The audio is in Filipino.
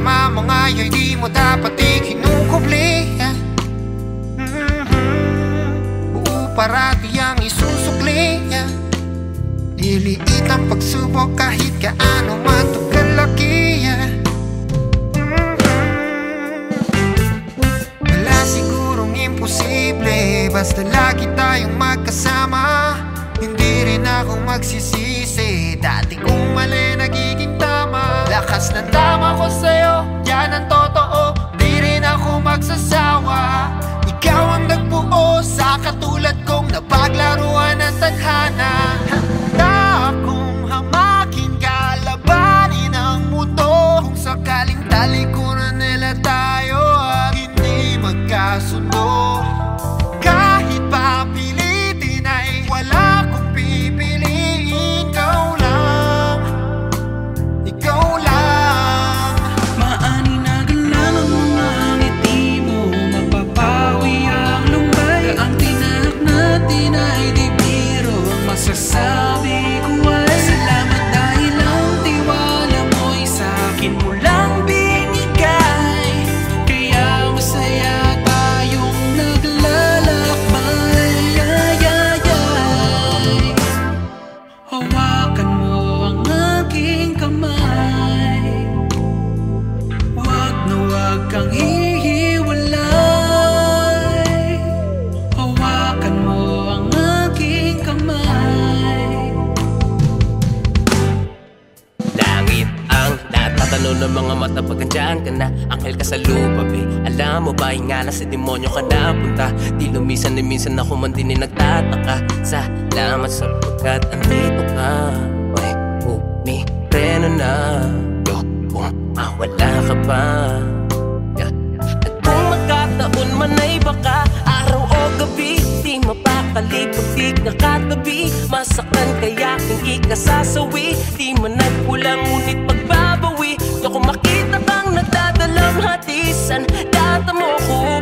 kasama mga iyo di mo dapat ikinukubli mm -hmm. Buo parati ang isusukli Liliit ang pagsubok kahit kaano man ito kalaki mm -hmm. Wala sigurong imposible Basta lagi tayong magkasama Hindi rin ako magsisisi dahil na Anghel ka sa lupa, be Alam mo ba, ingala sa demonyo ka na punta Di lumisan ni minsan ako man din nagtataka. Salamat sa pagkat andito ka. Ay, preno na. Yo, kung mawala ka pa yeah. At kung magkataon man ay baka Araw o gabi Di mapakali pag di nakatabi Masakan kaya aking ikasasawi Di man nagpulang ngunit pagbabawi. Gusto ko makita nagdadalang hatisan. Data mo ko